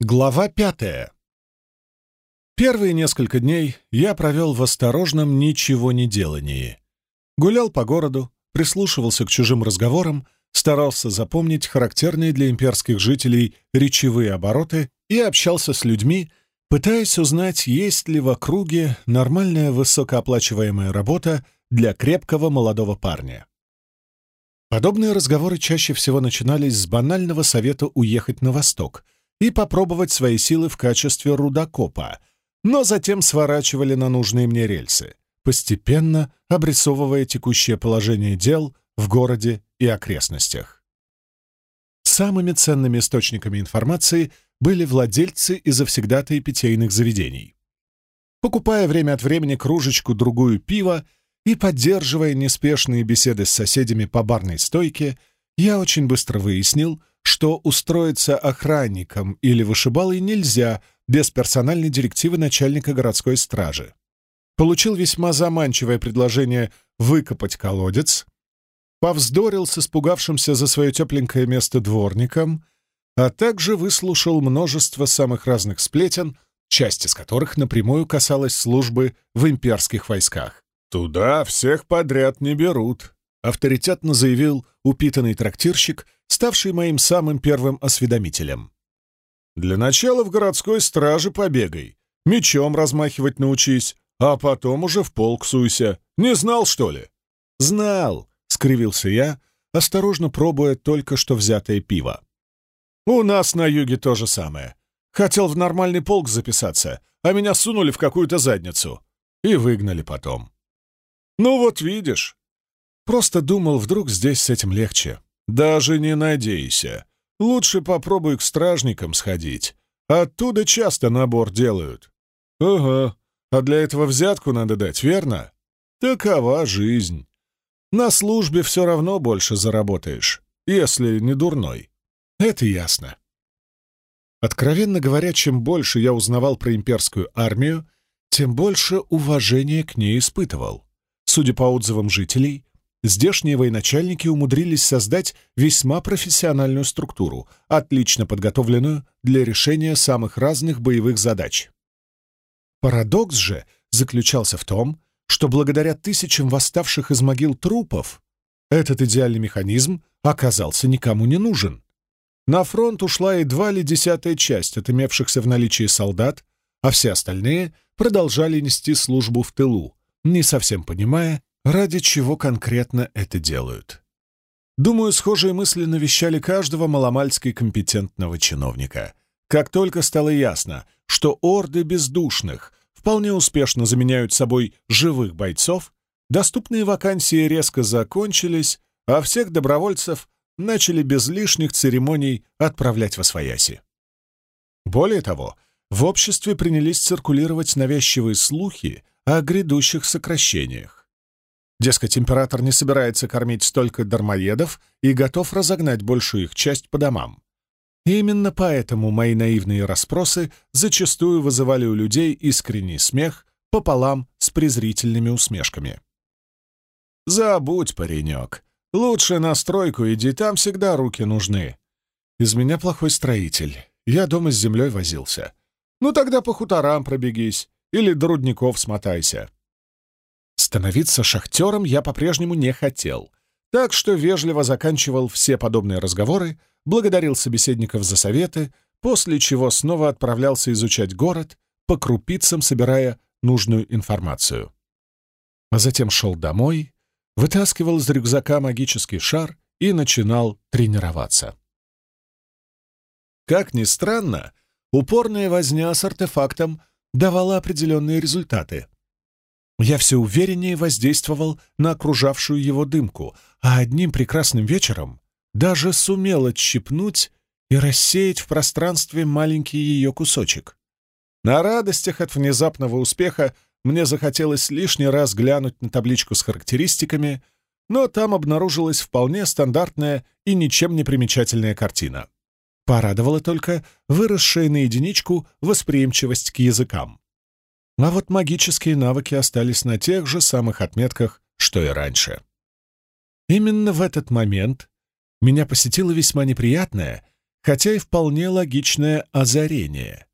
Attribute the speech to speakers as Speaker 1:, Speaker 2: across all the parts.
Speaker 1: Глава пятая. Первые несколько дней я провел в осторожном ничего не делании. Гулял по городу, прислушивался к чужим разговорам, старался запомнить характерные для имперских жителей речевые обороты и общался с людьми, пытаясь узнать, есть ли в округе нормальная высокооплачиваемая работа для крепкого молодого парня. Подобные разговоры чаще всего начинались с банального совета уехать на восток — и попробовать свои силы в качестве рудокопа, но затем сворачивали на нужные мне рельсы, постепенно обрисовывая текущее положение дел в городе и окрестностях. Самыми ценными источниками информации были владельцы и завсегдатые питейных заведений. Покупая время от времени кружечку-другую пива и поддерживая неспешные беседы с соседями по барной стойке, я очень быстро выяснил, что устроиться охранником или вышибалой нельзя без персональной директивы начальника городской стражи. Получил весьма заманчивое предложение выкопать колодец, повздорил с испугавшимся за свое тепленькое место дворником, а также выслушал множество самых разных сплетен, часть из которых напрямую касалась службы в имперских войсках. «Туда всех подряд не берут», — авторитетно заявил упитанный трактирщик, ставший моим самым первым осведомителем. «Для начала в городской страже побегай, мечом размахивать научись, а потом уже в полк суйся. Не знал, что ли?» «Знал», — скривился я, осторожно пробуя только что взятое пиво. «У нас на юге то же самое. Хотел в нормальный полк записаться, а меня сунули в какую-то задницу. И выгнали потом. Ну вот видишь. Просто думал, вдруг здесь с этим легче. Даже не надейся. Лучше попробуй к стражникам сходить. Оттуда часто набор делают. Ага, а для этого взятку надо дать, верно? Такова жизнь. На службе все равно больше заработаешь, если не дурной. Это ясно. Откровенно говоря, чем больше я узнавал про имперскую армию, тем больше уважения к ней испытывал. Судя по отзывам жителей, здешние военачальники умудрились создать весьма профессиональную структуру, отлично подготовленную для решения самых разных боевых задач. Парадокс же заключался в том, что благодаря тысячам восставших из могил трупов этот идеальный механизм оказался никому не нужен. На фронт ушла едва ли десятая часть от имевшихся в наличии солдат, а все остальные продолжали нести службу в тылу, не совсем понимая, ради чего конкретно это делают. Думаю, схожие мысли навещали каждого маломальски компетентного чиновника. Как только стало ясно, что орды бездушных вполне успешно заменяют собой живых бойцов, доступные вакансии резко закончились, а всех добровольцев начали без лишних церемоний отправлять во свояси. Более того, в обществе принялись циркулировать навязчивые слухи о грядущих сокращениях. Дескать, император не собирается кормить столько дармоедов и готов разогнать большую их часть по домам. И именно поэтому мои наивные расспросы зачастую вызывали у людей искренний смех пополам с презрительными усмешками. «Забудь, паренек. Лучше на стройку иди, там всегда руки нужны. Из меня плохой строитель. Я дома с землей возился. Ну тогда по хуторам пробегись или до рудников смотайся. Становиться шахтером я по-прежнему не хотел, так что вежливо заканчивал все подобные разговоры, благодарил собеседников за советы, после чего снова отправлялся изучать город, по крупицам собирая нужную информацию. А затем шел домой, вытаскивал из рюкзака магический шар и начинал тренироваться. Как ни странно, упорная возня с артефактом давала определенные результаты. Я все увереннее воздействовал на окружавшую его дымку, а одним прекрасным вечером даже сумел отщипнуть и рассеять в пространстве маленький ее кусочек. На радостях от внезапного успеха мне захотелось лишний раз глянуть на табличку с характеристиками, но там обнаружилась вполне стандартная и ничем не примечательная картина. Порадовала только выросшая на единичку восприимчивость к языкам. А вот магические навыки остались на тех же самых отметках, что и раньше. Именно в этот момент меня посетила весьма неприятная, хотя и вполне логичное озарение.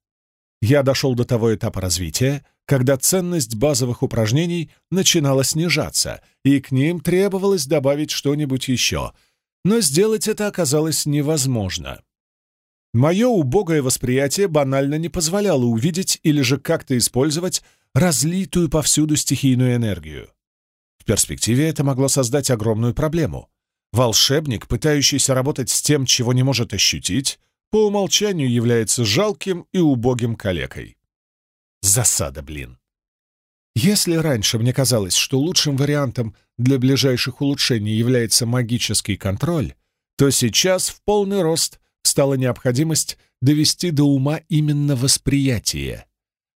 Speaker 1: Я дошел до того этапа развития, когда ценность базовых упражнений начинала снижаться, и к ним требовалось добавить что-нибудь еще, но сделать это оказалось невозможно. Мое убогое восприятие банально не позволяло увидеть или же как-то использовать разлитую повсюду стихийную энергию. В перспективе это могло создать огромную проблему. Волшебник, пытающийся работать с тем, чего не может ощутить, по умолчанию является жалким и убогим калекой. Засада, блин. Если раньше мне казалось, что лучшим вариантом для ближайших улучшений является магический контроль, то сейчас в полный рост стала необходимость довести до ума именно восприятие.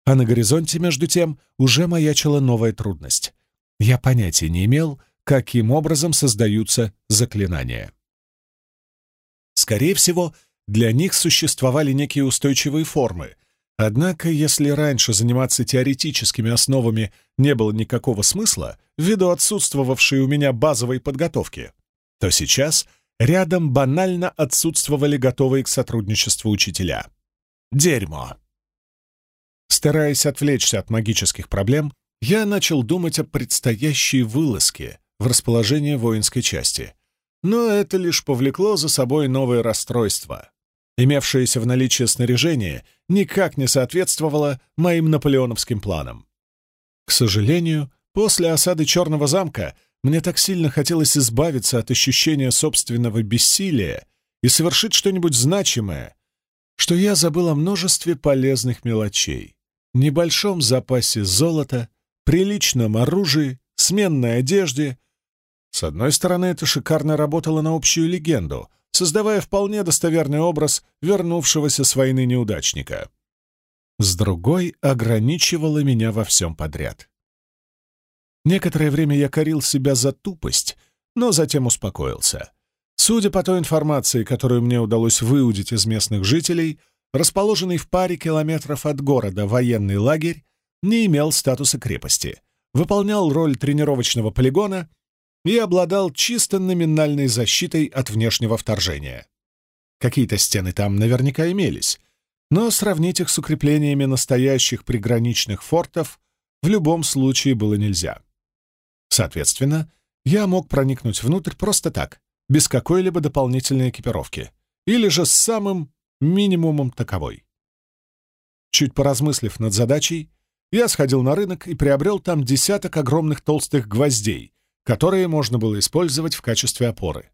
Speaker 1: А на горизонте, между тем, уже маячила новая трудность. Я понятия не имел, каким образом создаются заклинания. Скорее всего, для них существовали некие устойчивые формы, однако если раньше заниматься теоретическими основами не было никакого смысла, ввиду отсутствовавшей у меня базовой подготовки, то сейчас рядом банально отсутствовали готовые к сотрудничеству учителя. Дерьмо! Стараясь отвлечься от магических проблем, я начал думать о предстоящей вылазке в расположение воинской части. Но это лишь повлекло за собой новое расстройство. Имевшееся в наличии снаряжение никак не соответствовало моим наполеоновским планам. К сожалению, после осады Черного замка мне так сильно хотелось избавиться от ощущения собственного бессилия и совершить что-нибудь значимое, что я забыл о множестве полезных мелочей, небольшом запасе золота, приличном оружии, сменной одежде. С одной стороны, это шикарно работало на общую легенду, создавая вполне достоверный образ вернувшегося с войны неудачника. С другой, ограничивало меня во всем подряд. Некоторое время я корил себя за тупость, но затем успокоился. Судя по той информации, которую мне удалось выудить из местных жителей, расположенный в паре километров от города военный лагерь не имел статуса крепости, выполнял роль тренировочного полигона и обладал чисто номинальной защитой от внешнего вторжения. Какие-то стены там наверняка имелись, но сравнить их с укреплениями настоящих приграничных фортов в любом случае было нельзя. Соответственно, я мог проникнуть внутрь просто так, без какой-либо дополнительной экипировки, или же с самым минимумом таковой. Чуть поразмыслив над задачей, я сходил на рынок и приобрел там десяток огромных толстых гвоздей, которые можно было использовать в качестве опоры.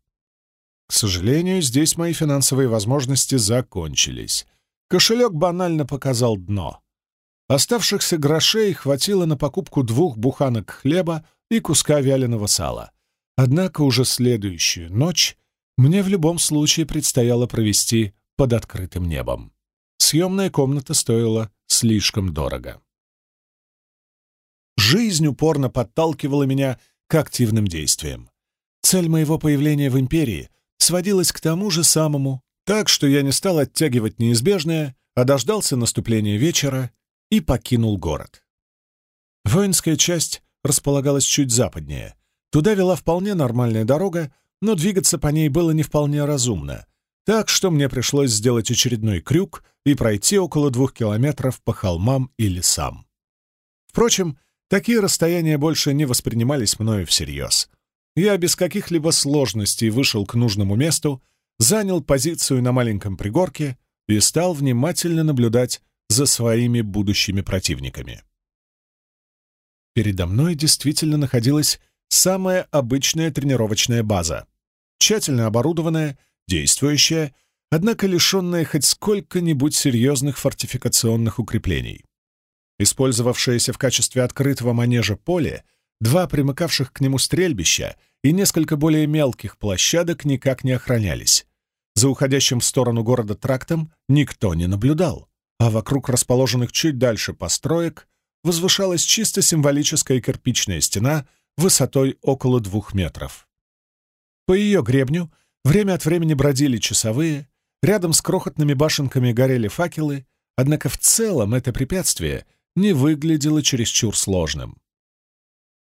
Speaker 1: К сожалению, здесь мои финансовые возможности закончились. Кошелек банально показал дно. Оставшихся грошей хватило на покупку двух буханок хлеба и куска вяленого сала. Однако уже следующую ночь мне в любом случае предстояло провести под открытым небом. Съемная комната стоила слишком дорого. Жизнь упорно подталкивала меня к активным действиям. Цель моего появления в Империи сводилась к тому же самому, так что я не стал оттягивать неизбежное, а дождался наступления вечера и покинул город. Воинская часть располагалась чуть западнее. Туда вела вполне нормальная дорога, но двигаться по ней было не вполне разумно, так что мне пришлось сделать очередной крюк и пройти около двух километров по холмам и лесам. Впрочем, Такие расстояния больше не воспринимались мною всерьез. Я без каких-либо сложностей вышел к нужному месту, занял позицию на маленьком пригорке и стал внимательно наблюдать за своими будущими противниками. Передо мной действительно находилась самая обычная тренировочная база, тщательно оборудованная, действующая, однако лишенная хоть сколько-нибудь серьезных фортификационных укреплений использовавшееся в качестве открытого манежа поле, два примыкавших к нему стрельбища и несколько более мелких площадок никак не охранялись. За уходящим в сторону города трактом никто не наблюдал, а вокруг расположенных чуть дальше построек возвышалась чисто символическая кирпичная стена высотой около двух метров. По ее гребню время от времени бродили часовые, рядом с крохотными башенками горели факелы, однако в целом это препятствие — не выглядело чересчур сложным.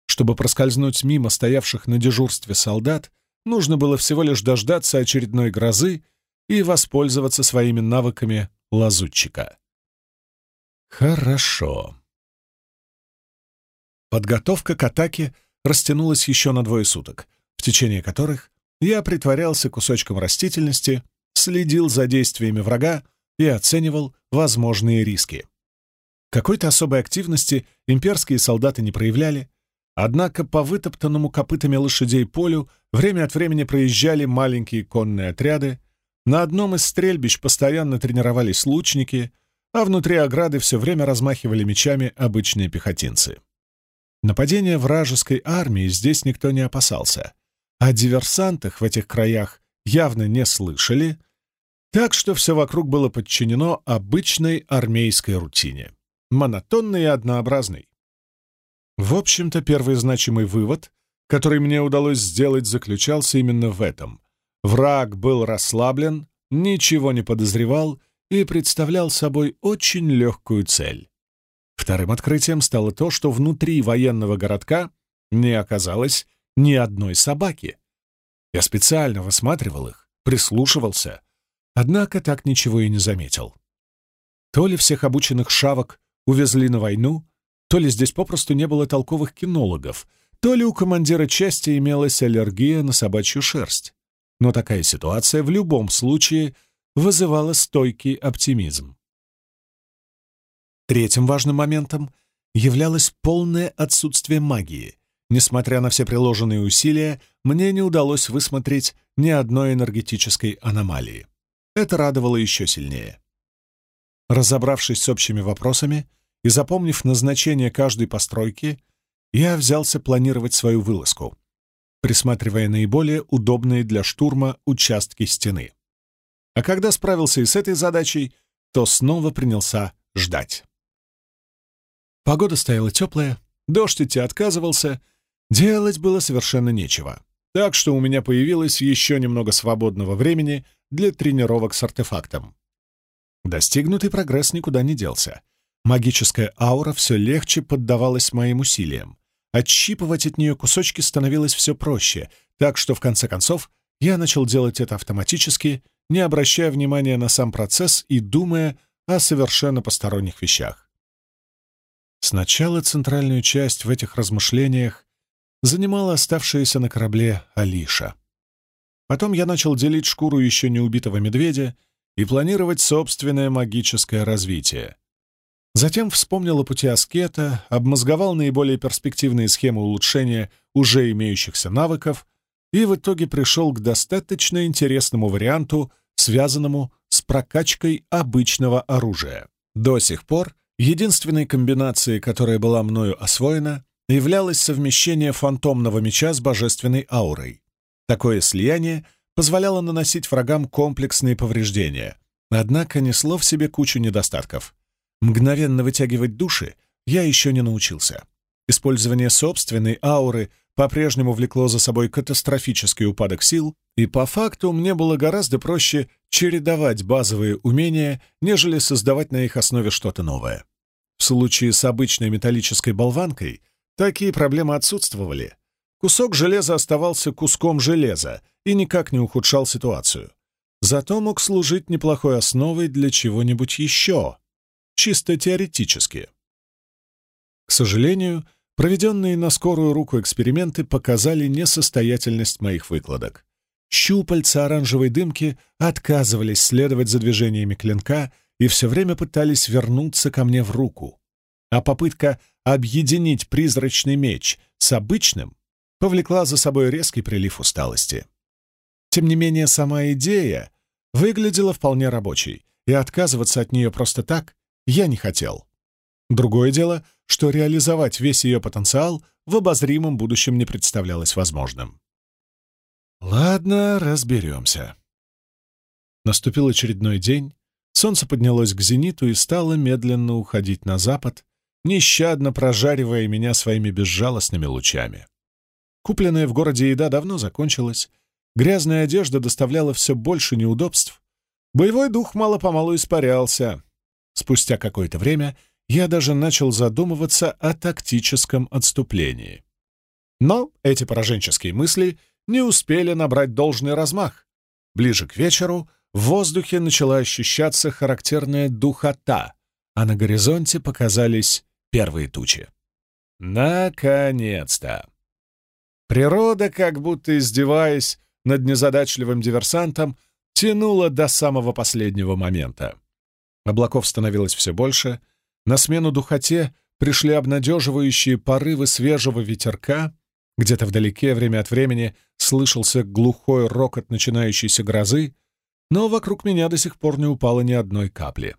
Speaker 1: Чтобы проскользнуть мимо стоявших на дежурстве солдат, нужно было всего лишь дождаться очередной грозы и воспользоваться своими навыками лазутчика. Хорошо. Подготовка к атаке растянулась еще на двое суток, в течение которых я притворялся кусочком растительности, следил за действиями врага и оценивал возможные риски. Какой-то особой активности имперские солдаты не проявляли, однако по вытоптанному копытами лошадей полю время от времени проезжали маленькие конные отряды, на одном из стрельбищ постоянно тренировались лучники, а внутри ограды все время размахивали мечами обычные пехотинцы. Нападения вражеской армии здесь никто не опасался, а диверсантах в этих краях явно не слышали, так что все вокруг было подчинено обычной армейской рутине, монотонной и однообразной. В общем-то, первый значимый вывод, который мне удалось сделать, заключался именно в этом. Враг был расслаблен, ничего не подозревал и представлял собой очень легкую цель. Вторым открытием стало то, что внутри военного городка не оказалось ни одной собаки. Я специально высматривал их, прислушивался, однако так ничего и не заметил. То ли всех обученных шавок увезли на войну, то ли здесь попросту не было толковых кинологов, то ли у командира части имелась аллергия на собачью шерсть. Но такая ситуация в любом случае вызывала стойкий оптимизм. Третьим важным моментом являлось полное отсутствие магии. Несмотря на все приложенные усилия, мне не удалось высмотреть ни одной энергетической аномалии. Это радовало еще сильнее. Разобравшись с общими вопросами и запомнив назначение каждой постройки, я взялся планировать свою вылазку, присматривая наиболее удобные для штурма участки стены. А когда справился и с этой задачей, то снова принялся ждать. Погода стояла теплая, дождь идти отказывался, делать было совершенно нечего. Так что у меня появилось еще немного свободного времени для тренировок с артефактом. Достигнутый прогресс никуда не делся. Магическая аура все легче поддавалась моим усилиям. Отщипывать от нее кусочки становилось все проще, так что, в конце концов, я начал делать это автоматически, не обращая внимания на сам процесс и думая о совершенно посторонних вещах. Сначала центральную часть в этих размышлениях занимала оставшаяся на корабле Алиша. Потом я начал делить шкуру еще не убитого медведя и планировать собственное магическое развитие. Затем вспомнил о пути аскета, обмозговал наиболее перспективные схемы улучшения уже имеющихся навыков и в итоге пришел к достаточно интересному варианту, связанному с прокачкой обычного оружия. До сих пор Единственной комбинацией, которая была мною освоена, являлось совмещение фантомного меча с божественной аурой. Такое слияние позволяло наносить врагам комплексные повреждения, однако несло в себе кучу недостатков. Мгновенно вытягивать души я еще не научился. Использование собственной ауры по-прежнему влекло за собой катастрофический упадок сил, и по факту мне было гораздо проще чередовать базовые умения, нежели создавать на их основе что-то новое. В случае с обычной металлической болванкой такие проблемы отсутствовали. Кусок железа оставался куском железа и никак не ухудшал ситуацию. Зато мог служить неплохой основой для чего-нибудь еще, чисто теоретически. К сожалению, проведенные на скорую руку эксперименты показали несостоятельность моих выкладок. Щупальца оранжевой дымки отказывались следовать за движениями клинка и все время пытались вернуться ко мне в руку. А попытка объединить призрачный меч с обычным повлекла за собой резкий прилив усталости. Тем не менее, сама идея выглядела вполне рабочей, и отказываться от нее просто так я не хотел. Другое дело, что реализовать весь ее потенциал в обозримом будущем не представлялось возможным. Ладно, разберемся. Наступил очередной день, Солнце поднялось к зениту и стало медленно уходить на запад, нещадно прожаривая меня своими безжалостными лучами. Купленная в городе еда давно закончилась, грязная одежда доставляла все больше неудобств, боевой дух мало-помалу испарялся. Спустя какое-то время я даже начал задумываться о тактическом отступлении. Но эти пораженческие мысли не успели набрать должный размах. Ближе к вечеру в воздухе начала ощущаться характерная духота, а на горизонте показались первые тучи. Наконец-то! Природа, как будто издеваясь над незадачливым диверсантом, тянула до самого последнего момента. Облаков становилось все больше, на смену духоте пришли обнадеживающие порывы свежего ветерка, где-то вдалеке время от времени слышался глухой рокот начинающейся грозы, но вокруг меня до сих пор не упало ни одной капли.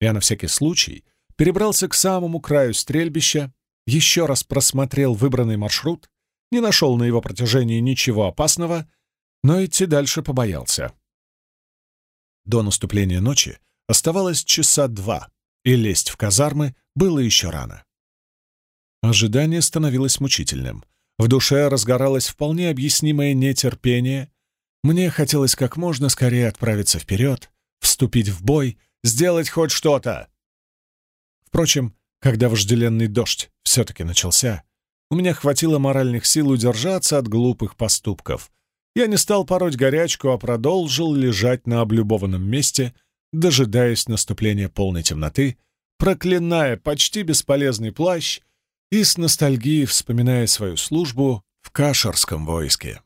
Speaker 1: Я на всякий случай перебрался к самому краю стрельбища, еще раз просмотрел выбранный маршрут, не нашел на его протяжении ничего опасного, но идти дальше побоялся. До наступления ночи оставалось часа два, и лезть в казармы было еще рано. Ожидание становилось мучительным. В душе разгоралось вполне объяснимое нетерпение. Мне хотелось как можно скорее отправиться вперед, вступить в бой, сделать хоть что-то. Впрочем, когда вожделенный дождь все-таки начался, у меня хватило моральных сил удержаться от глупых поступков. Я не стал пороть горячку, а продолжил лежать на облюбованном месте, дожидаясь наступления полной темноты, проклиная почти бесполезный плащ и с ностальгией вспоминая свою службу в кашерском войске.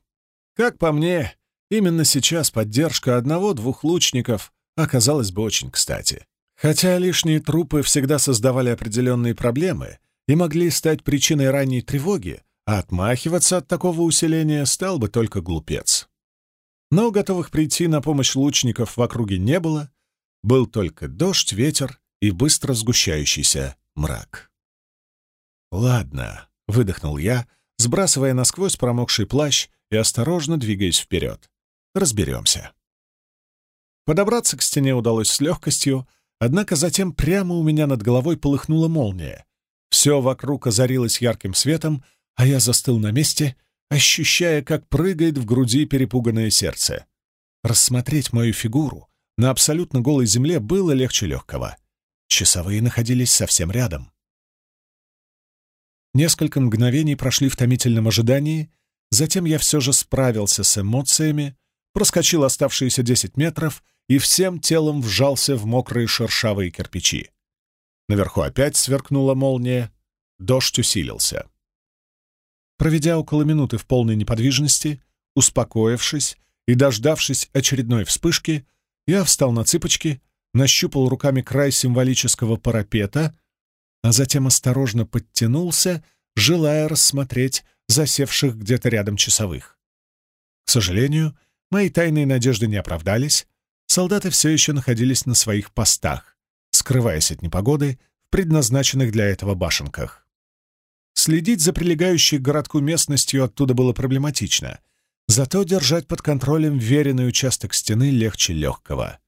Speaker 1: Как по мне, именно сейчас поддержка одного-двух лучников оказалась бы очень кстати. Хотя лишние трупы всегда создавали определенные проблемы и могли стать причиной ранней тревоги, а отмахиваться от такого усиления стал бы только глупец. Но готовых прийти на помощь лучников в округе не было, был только дождь, ветер и быстро сгущающийся мрак. «Ладно», — выдохнул я, сбрасывая насквозь промокший плащ и осторожно двигаясь вперед. «Разберемся». Подобраться к стене удалось с легкостью, однако затем прямо у меня над головой полыхнула молния. Все вокруг озарилось ярким светом, а я застыл на месте, ощущая, как прыгает в груди перепуганное сердце. Рассмотреть мою фигуру на абсолютно голой земле было легче легкого. Часовые находились совсем рядом. Несколько мгновений прошли в томительном ожидании, затем я все же справился с эмоциями, проскочил оставшиеся десять метров и всем телом вжался в мокрые шершавые кирпичи. Наверху опять сверкнула молния, дождь усилился. Проведя около минуты в полной неподвижности, успокоившись и дождавшись очередной вспышки, я встал на цыпочки, нащупал руками край символического парапета, а затем осторожно подтянулся, желая рассмотреть засевших где-то рядом часовых. К сожалению, мои тайные надежды не оправдались, солдаты все еще находились на своих постах, скрываясь от непогоды в предназначенных для этого башенках. Следить за прилегающей к городку местностью оттуда было проблематично — Зато держать под контролем веренный участок стены легче легкого.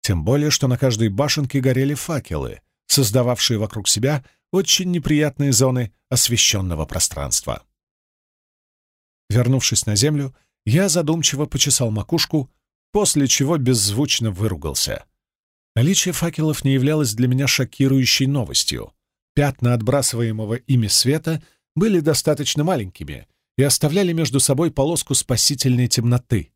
Speaker 1: Тем более, что на каждой башенке горели факелы, создававшие вокруг себя очень неприятные зоны освещенного пространства. Вернувшись на землю, я задумчиво почесал макушку, после чего беззвучно выругался. Наличие факелов не являлось для меня шокирующей новостью. Пятна отбрасываемого ими света были достаточно маленькими, и оставляли между собой полоску спасительной темноты.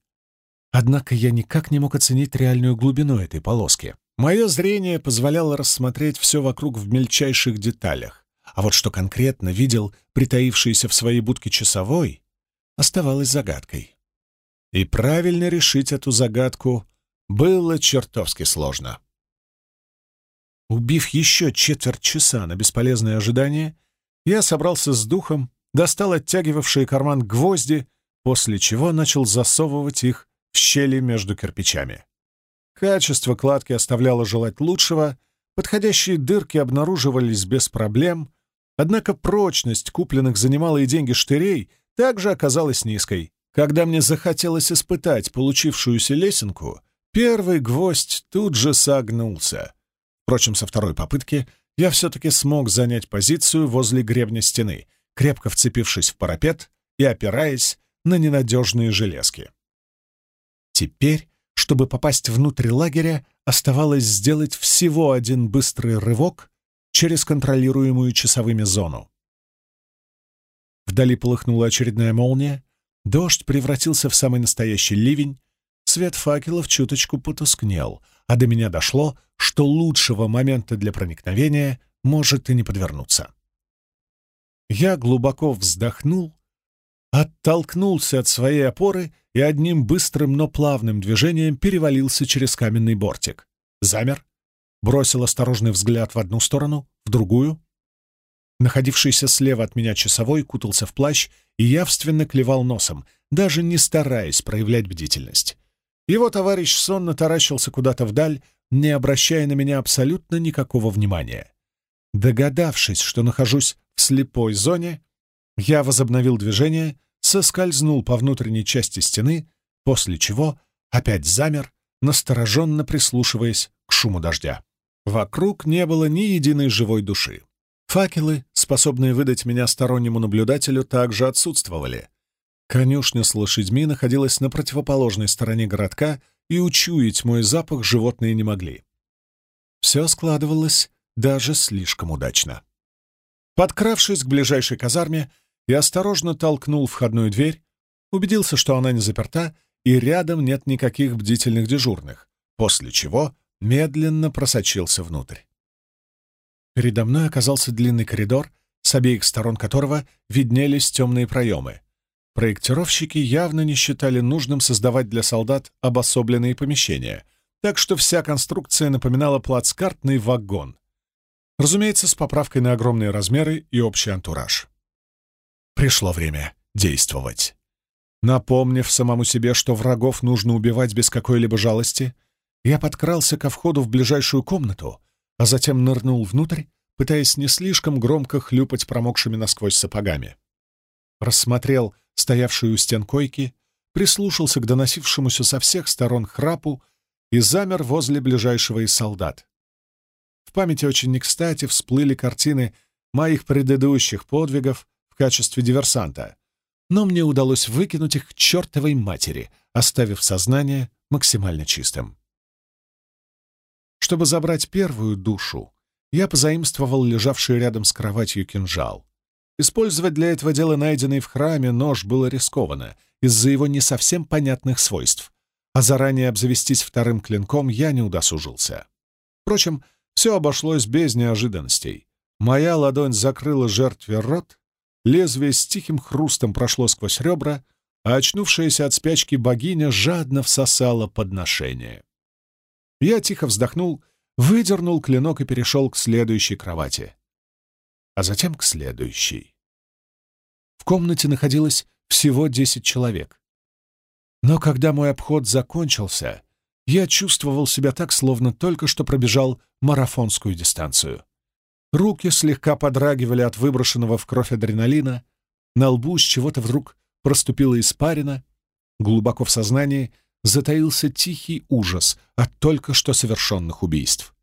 Speaker 1: Однако я никак не мог оценить реальную глубину этой полоски. Мое зрение позволяло рассмотреть все вокруг в мельчайших деталях, а вот что конкретно видел притаившийся в своей будке часовой, оставалось загадкой. И правильно решить эту загадку было чертовски сложно. Убив еще четверть часа на бесполезное ожидание, я собрался с духом достал оттягивавшие карман гвозди, после чего начал засовывать их в щели между кирпичами. Качество кладки оставляло желать лучшего, подходящие дырки обнаруживались без проблем, однако прочность купленных за немалые деньги штырей также оказалась низкой. Когда мне захотелось испытать получившуюся лесенку, первый гвоздь тут же согнулся. Впрочем, со второй попытки я все-таки смог занять позицию возле гребня стены — крепко вцепившись в парапет и опираясь на ненадежные железки. Теперь, чтобы попасть внутрь лагеря, оставалось сделать всего один быстрый рывок через контролируемую часовыми зону. Вдали полыхнула очередная молния, дождь превратился в самый настоящий ливень, свет факелов чуточку потускнел, а до меня дошло, что лучшего момента для проникновения может и не подвернуться. Я глубоко вздохнул, оттолкнулся от своей опоры и одним быстрым, но плавным движением перевалился через каменный бортик. Замер, бросил осторожный взгляд в одну сторону, в другую. Находившийся слева от меня часовой кутался в плащ и явственно клевал носом, даже не стараясь проявлять бдительность. Его товарищ сонно таращился куда-то вдаль, не обращая на меня абсолютно никакого внимания. Догадавшись, что нахожусь слепой зоне, я возобновил движение, соскользнул по внутренней части стены, после чего опять замер, настороженно прислушиваясь к шуму дождя. Вокруг не было ни единой живой души. Факелы, способные выдать меня стороннему наблюдателю, также отсутствовали. Конюшня с лошадьми находилась на противоположной стороне городка, и учуять мой запах животные не могли. Все складывалось даже слишком удачно. Подкравшись к ближайшей казарме, я осторожно толкнул входную дверь, убедился, что она не заперта, и рядом нет никаких бдительных дежурных, после чего медленно просочился внутрь. Передо мной оказался длинный коридор, с обеих сторон которого виднелись темные проемы. Проектировщики явно не считали нужным создавать для солдат обособленные помещения, так что вся конструкция напоминала плацкартный вагон. Разумеется, с поправкой на огромные размеры и общий антураж. Пришло время действовать. Напомнив самому себе, что врагов нужно убивать без какой-либо жалости, я подкрался ко входу в ближайшую комнату, а затем нырнул внутрь, пытаясь не слишком громко хлюпать промокшими насквозь сапогами. Рассмотрел стоявшую у стен койки, прислушался к доносившемуся со всех сторон храпу и замер возле ближайшего из солдат. В памяти очень не кстати всплыли картины моих предыдущих подвигов в качестве диверсанта, но мне удалось выкинуть их к чертовой матери, оставив сознание максимально чистым. Чтобы забрать первую душу, я позаимствовал лежавший рядом с кроватью кинжал. Использовать для этого дела найденный в храме нож было рискованно из-за его не совсем понятных свойств, а заранее обзавестись вторым клинком я не удосужился. Впрочем, все обошлось без неожиданностей. Моя ладонь закрыла жертве рот, лезвие с тихим хрустом прошло сквозь ребра, а очнувшаяся от спячки богиня жадно всосала подношение. Я тихо вздохнул, выдернул клинок и перешел к следующей кровати. А затем к следующей. В комнате находилось всего десять человек. Но когда мой обход закончился, я чувствовал себя так, словно только что пробежал марафонскую дистанцию. Руки слегка подрагивали от выброшенного в кровь адреналина, на лбу с чего-то вдруг проступила испарина, глубоко в сознании — затаился тихий ужас от только что совершенных убийств.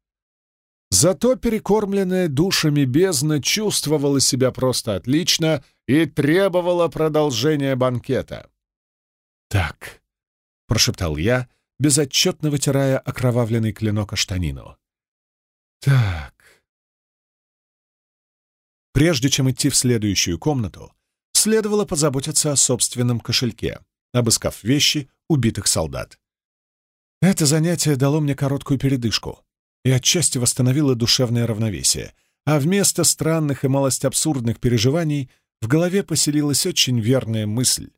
Speaker 1: Зато перекормленная душами бездна чувствовала себя просто отлично и требовала продолжения банкета. «Так», — прошептал я, безотчетно вытирая окровавленный клинок о штанину. «Так». Прежде чем идти в следующую комнату, следовало позаботиться о собственном кошельке обыскав вещи убитых солдат. Это занятие дало мне короткую передышку и отчасти восстановило душевное равновесие, а вместо странных и малость абсурдных переживаний в голове поселилась очень верная мысль.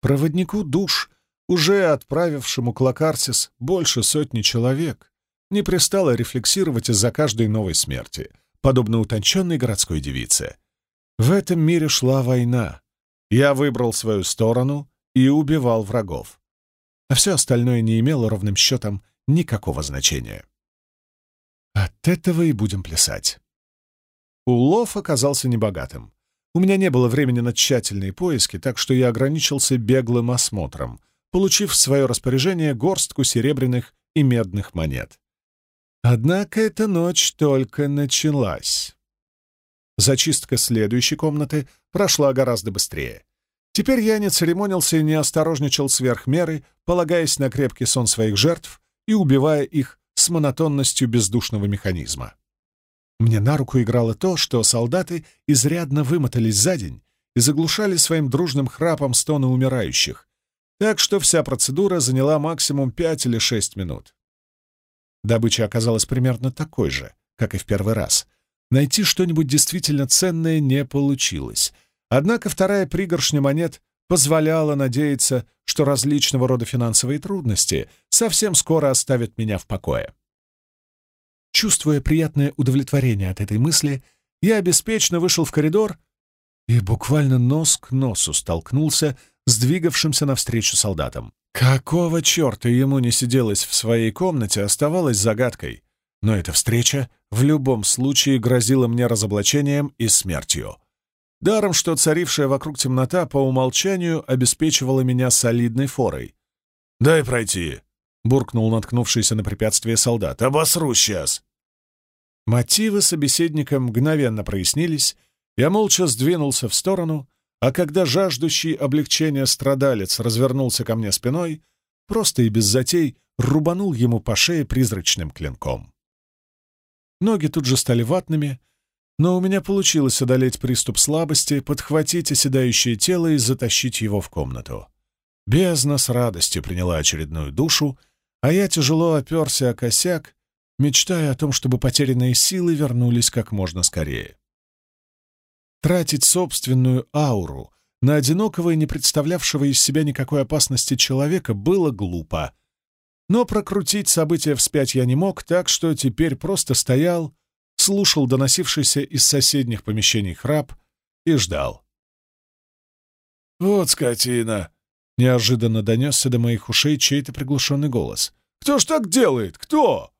Speaker 1: Проводнику душ, уже отправившему к Лакарсис больше сотни человек, не пристало рефлексировать из-за каждой новой смерти, подобно утонченной городской девице. В этом мире шла война. Я выбрал свою сторону и убивал врагов. А все остальное не имело ровным счетом никакого значения. От этого и будем плясать. Улов оказался небогатым. У меня не было времени на тщательные поиски, так что я ограничился беглым осмотром, получив в свое распоряжение горстку серебряных и медных монет. Однако эта ночь только началась. Зачистка следующей комнаты прошла гораздо быстрее. Теперь я не церемонился и не осторожничал сверх меры, полагаясь на крепкий сон своих жертв и убивая их с монотонностью бездушного механизма. Мне на руку играло то, что солдаты изрядно вымотались за день и заглушали своим дружным храпом стоны умирающих, так что вся процедура заняла максимум пять или шесть минут. Добыча оказалась примерно такой же, как и в первый раз. Найти что-нибудь действительно ценное не получилось. Однако вторая пригоршня монет позволяла надеяться, что различного рода финансовые трудности совсем скоро оставят меня в покое. Чувствуя приятное удовлетворение от этой мысли, я беспечно вышел в коридор и буквально нос к носу столкнулся с двигавшимся навстречу солдатом. Какого черта ему не сиделось в своей комнате, оставалось загадкой. Но эта встреча в любом случае грозила мне разоблачением и смертью. Даром, что царившая вокруг темнота по умолчанию обеспечивала меня солидной форой. «Дай пройти!» — буркнул наткнувшийся на препятствие солдат. «Обосру сейчас!» Мотивы собеседника мгновенно прояснились, я молча сдвинулся в сторону, а когда жаждущий облегчения страдалец развернулся ко мне спиной, просто и без затей рубанул ему по шее призрачным клинком. Ноги тут же стали ватными, но у меня получилось одолеть приступ слабости, подхватить оседающее тело и затащить его в комнату. Бездна с радостью приняла очередную душу, а я тяжело оперся о косяк, мечтая о том, чтобы потерянные силы вернулись как можно скорее. Тратить собственную ауру на одинокого и не представлявшего из себя никакой опасности человека было глупо. Но прокрутить события вспять я не мог, так что теперь просто стоял, слушал доносившийся из соседних помещений храп и ждал. «Вот скотина!» — неожиданно донесся до моих ушей чей-то приглушенный голос. «Кто ж так делает? Кто?»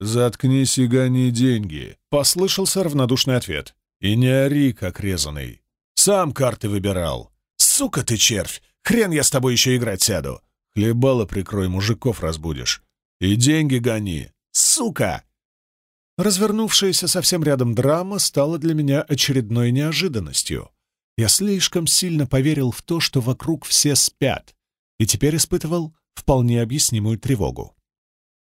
Speaker 1: «Заткнись и гони деньги», — послышался равнодушный ответ. «И не ори, как резанный. Сам карты выбирал. Сука ты, червь! Хрен я с тобой еще играть сяду. Хлебало прикрой, мужиков разбудишь. И деньги гони. Сука!» Развернувшаяся совсем рядом драма стала для меня очередной неожиданностью. Я слишком сильно поверил в то, что вокруг все спят, и теперь испытывал вполне объяснимую тревогу.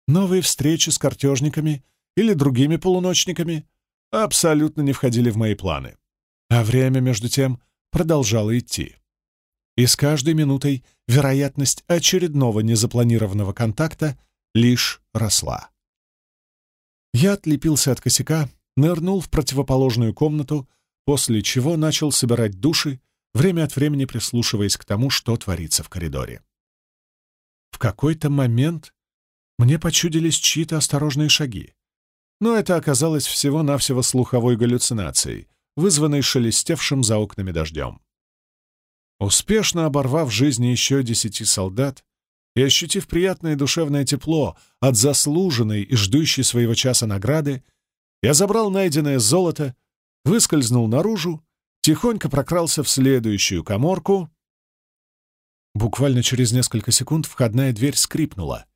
Speaker 1: Новые встречи с картежниками или другими полуночниками абсолютно не входили в мои планы. А время, между тем, продолжало идти. И с каждой минутой вероятность очередного незапланированного контакта лишь росла. Я отлепился от косяка, нырнул в противоположную комнату, после чего начал собирать души, время от времени прислушиваясь к тому, что творится в коридоре. В какой-то момент мне почудились чьи-то осторожные шаги, но это оказалось всего-навсего слуховой галлюцинацией, вызванной шелестевшим за окнами дождем. Успешно оборвав жизни еще десяти солдат и ощутив приятное душевное тепло от заслуженной и ждущей своего часа награды, я забрал найденное золото, выскользнул наружу, тихонько прокрался в следующую коморку. Буквально через несколько секунд входная дверь скрипнула.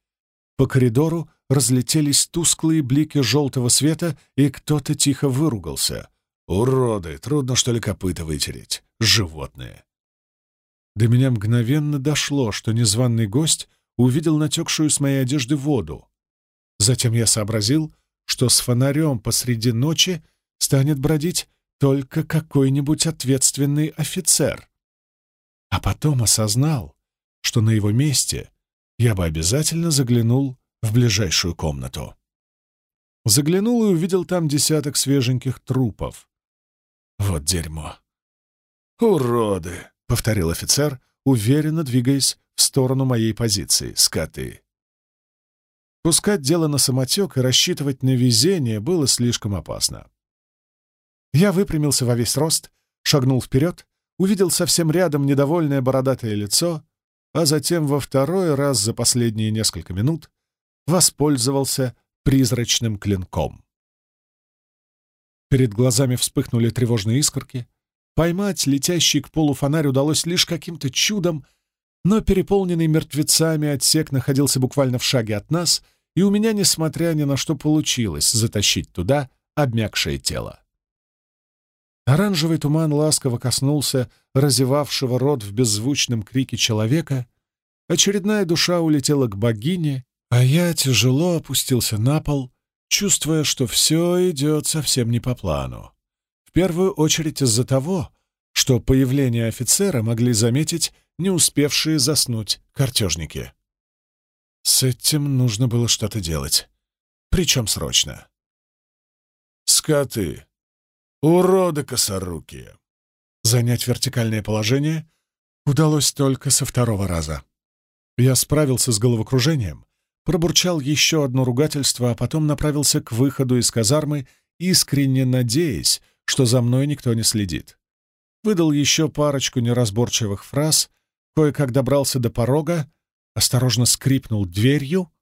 Speaker 1: По коридору разлетелись тусклые блики желтого света, и кто-то тихо выругался. «Уроды! Трудно, что ли, копыта вытереть? Животные!» До меня мгновенно дошло, что незваный гость увидел натекшую с моей одежды воду. Затем я сообразил, что с фонарем посреди ночи станет бродить только какой-нибудь ответственный офицер. А потом осознал, что на его месте я бы обязательно заглянул в ближайшую комнату. Заглянул и увидел там десяток свеженьких трупов. Вот дерьмо. «Уроды!» — повторил офицер, уверенно двигаясь в сторону моей позиции. «Скоты!» Пускать дело на самотек и рассчитывать на везение было слишком опасно. Я выпрямился во весь рост, шагнул вперед, увидел совсем рядом недовольное бородатое лицо, а затем во второй раз за последние несколько минут воспользовался призрачным клинком. Перед глазами вспыхнули тревожные искорки. Поймать летящий к полу фонарь удалось лишь каким-то чудом, но переполненный мертвецами отсек находился буквально в шаге от нас, и у меня, несмотря ни на что, получилось затащить туда обмякшее тело. Оранжевый туман ласково коснулся разевавшего рот в беззвучном крике человека, очередная душа улетела к богине, а я тяжело опустился на пол, чувствуя, что все идет совсем не по плану. В первую очередь из-за того, что появление офицера могли заметить не успевшие заснуть картежники. С этим нужно было что-то делать. Причем срочно.
Speaker 2: «Скоты! Уроды косорукие!»
Speaker 1: Занять вертикальное положение удалось только со второго раза. Я справился с головокружением, пробурчал еще одно ругательство, а потом направился к выходу из казармы, искренне надеясь, что за мной никто не следит. Выдал еще парочку неразборчивых фраз, кое-как добрался до порога, осторожно скрипнул дверью,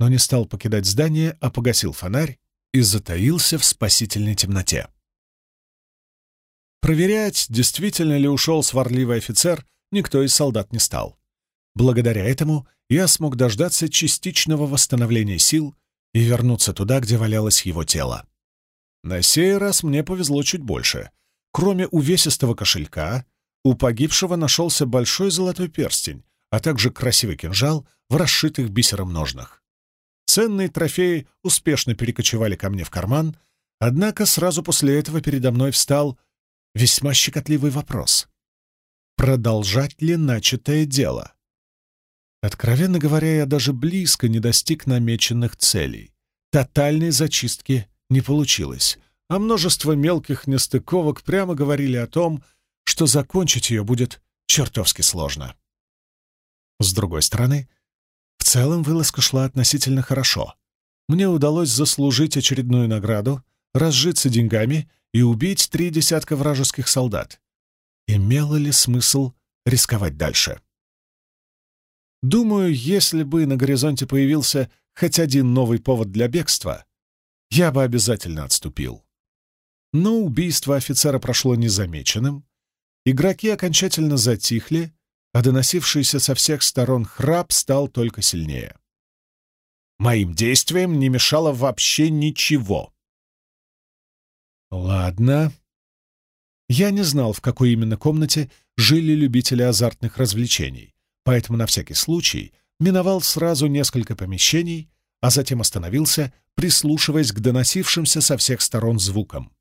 Speaker 1: но не стал покидать здание, а погасил фонарь и затаился в спасительной темноте. Проверять, действительно ли ушел сварливый офицер, никто из солдат не стал. Благодаря этому я смог дождаться частичного восстановления сил и вернуться туда, где валялось его тело. На сей раз мне повезло чуть больше. Кроме увесистого кошелька, у погибшего нашелся большой золотой перстень, а также красивый кинжал в расшитых бисером ножнах. Ценные трофеи успешно перекочевали ко мне в карман, однако сразу после этого передо мной встал весьма щекотливый вопрос. Продолжать ли начатое дело? Откровенно говоря, я даже близко не достиг намеченных целей. Тотальной зачистки не получилось, а множество мелких нестыковок прямо говорили о том, что закончить ее будет чертовски сложно. С другой стороны, в целом вылазка шла относительно хорошо. Мне удалось заслужить очередную награду, разжиться деньгами и убить три десятка вражеских солдат. Имело ли смысл рисковать дальше? Думаю, если бы на горизонте появился хоть один новый повод для бегства, я бы обязательно отступил. Но убийство офицера прошло незамеченным, игроки окончательно затихли, а доносившийся со всех сторон храп стал только сильнее. Моим действиям не мешало вообще ничего. Ладно. Я не знал, в какой именно комнате жили любители азартных развлечений, поэтому на всякий случай миновал сразу несколько помещений, а затем остановился, прислушиваясь к доносившимся со всех сторон звукам.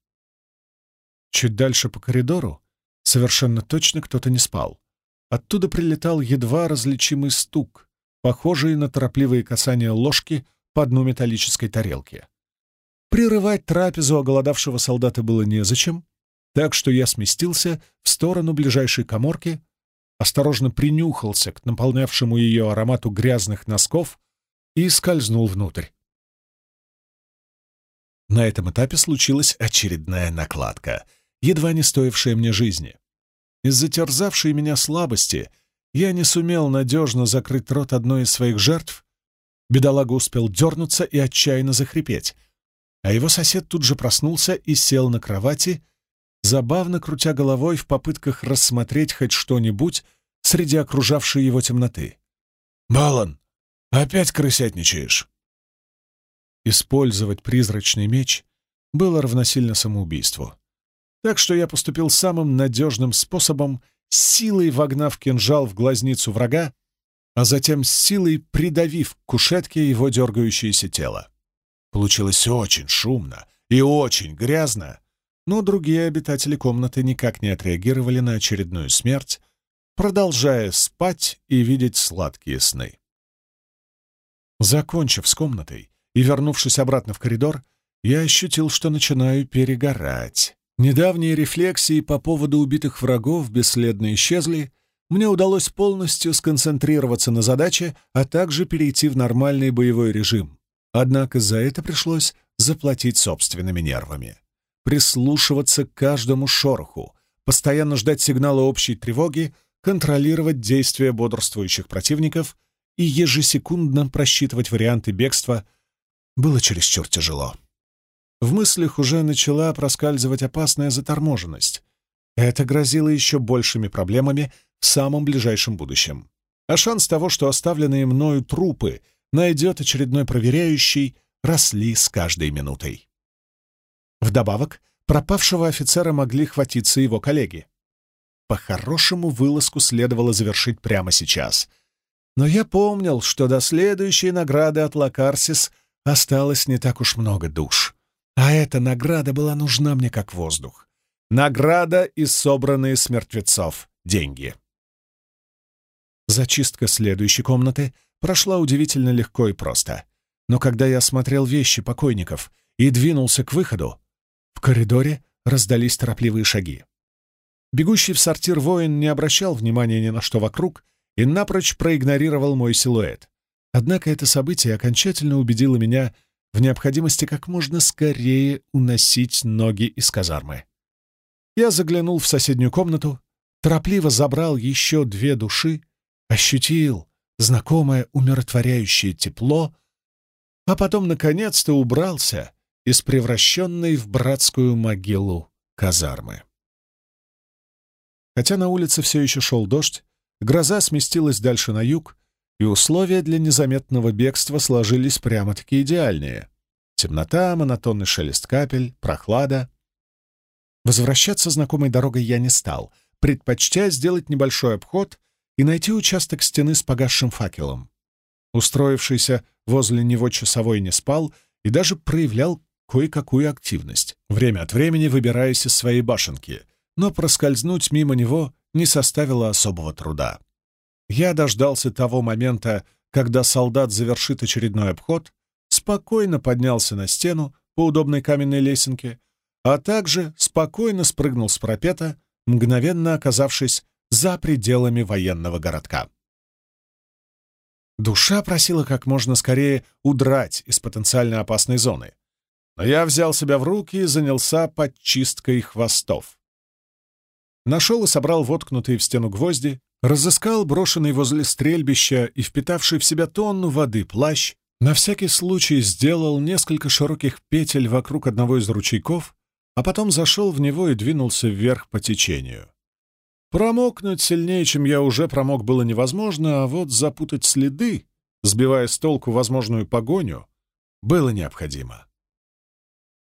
Speaker 1: Чуть дальше по коридору совершенно точно кто-то не спал. Оттуда прилетал едва различимый стук, похожий на торопливые касания ложки по дну металлической тарелки. Прерывать трапезу оголодавшего солдата было незачем, так что я сместился в сторону ближайшей коморки, осторожно принюхался к наполнявшему ее аромату грязных носков и скользнул внутрь. На этом этапе случилась очередная накладка, едва не стоившая мне жизни. Из-за терзавшей меня слабости я не сумел надежно закрыть рот одной из своих жертв. Бедолага успел дернуться и отчаянно захрипеть, а его сосед тут же проснулся и сел на кровати, забавно крутя головой в попытках рассмотреть хоть что-нибудь среди окружавшей его темноты.
Speaker 2: «Балан, опять крысятничаешь?»
Speaker 1: Использовать призрачный меч было равносильно самоубийству. Так что я поступил самым надежным способом, силой вогнав кинжал в глазницу врага, а затем силой придавив к кушетке его дергающееся тело. Получилось очень шумно и очень грязно, но другие обитатели комнаты никак не отреагировали на очередную смерть, продолжая спать и видеть сладкие сны. Закончив с комнатой и вернувшись обратно в коридор, я ощутил, что начинаю перегорать. Недавние рефлексии по поводу убитых врагов бесследно исчезли, мне удалось полностью сконцентрироваться на задаче, а также перейти в нормальный боевой режим. Однако за это пришлось заплатить собственными нервами. Прислушиваться к каждому шороху, постоянно ждать сигнала общей тревоги, контролировать действия бодрствующих противников и ежесекундно просчитывать варианты бегства было чересчур тяжело. В мыслях уже начала проскальзывать опасная заторможенность. Это грозило еще большими проблемами в самом ближайшем будущем. А шанс того, что оставленные мною трупы найдет очередной проверяющий, росли с каждой минутой. Вдобавок, пропавшего офицера могли хватиться его коллеги. По-хорошему, вылазку следовало завершить прямо сейчас. Но я помнил, что до следующей награды от Лакарсис осталось не так уж много душ. А эта награда была нужна мне как воздух. Награда и собранные с мертвецов деньги. Зачистка следующей комнаты прошла удивительно легко и просто. Но когда я осмотрел вещи покойников и двинулся к выходу, в коридоре раздались торопливые шаги. Бегущий в сортир воин не обращал внимания ни на что вокруг и напрочь проигнорировал мой силуэт. Однако это событие окончательно убедило меня в необходимости как можно скорее уносить ноги из казармы. Я заглянул в соседнюю комнату, торопливо забрал еще две души, ощутил знакомое умиротворяющее тепло, а потом наконец-то убрался из превращенной в братскую могилу казармы. Хотя на улице все еще шел дождь, гроза сместилась дальше на юг, и условия для незаметного бегства сложились прямо-таки идеальные. Темнота, монотонный шелест капель, прохлада. Возвращаться знакомой дорогой я не стал, предпочтя сделать небольшой обход и найти участок стены с погасшим факелом. Устроившийся возле него часовой не спал и даже проявлял кое-какую активность, время от времени выбираясь из своей башенки, но проскользнуть мимо него не составило особого труда. Я дождался того момента, когда солдат завершит очередной обход, спокойно поднялся на стену по удобной каменной лесенке, а также спокойно спрыгнул с пропета, мгновенно оказавшись за пределами военного городка. Душа просила как можно скорее удрать из потенциально опасной зоны, но я взял себя в руки и занялся подчисткой хвостов. Нашел и собрал воткнутые в стену гвозди, разыскал брошенный возле стрельбища и впитавший в себя тонну воды плащ, на всякий случай сделал несколько широких петель вокруг одного из ручейков, а потом зашел в него и двинулся вверх по течению. Промокнуть сильнее, чем я уже промок, было невозможно, а вот запутать следы, сбивая с толку возможную погоню, было необходимо.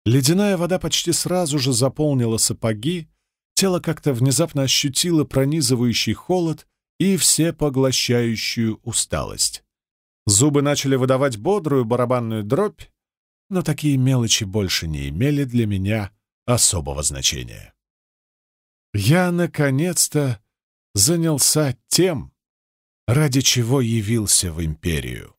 Speaker 1: Ледяная вода почти сразу же заполнила сапоги, тело как-то внезапно ощутило пронизывающий холод и всепоглощающую усталость. Зубы начали выдавать бодрую барабанную дробь, но такие мелочи больше не имели для меня особого значения я наконец-то занялся тем, ради чего явился в империю.